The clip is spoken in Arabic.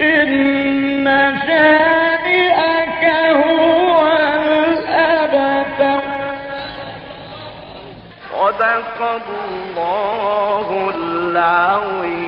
إن شانئك هو صدق الله العظيم.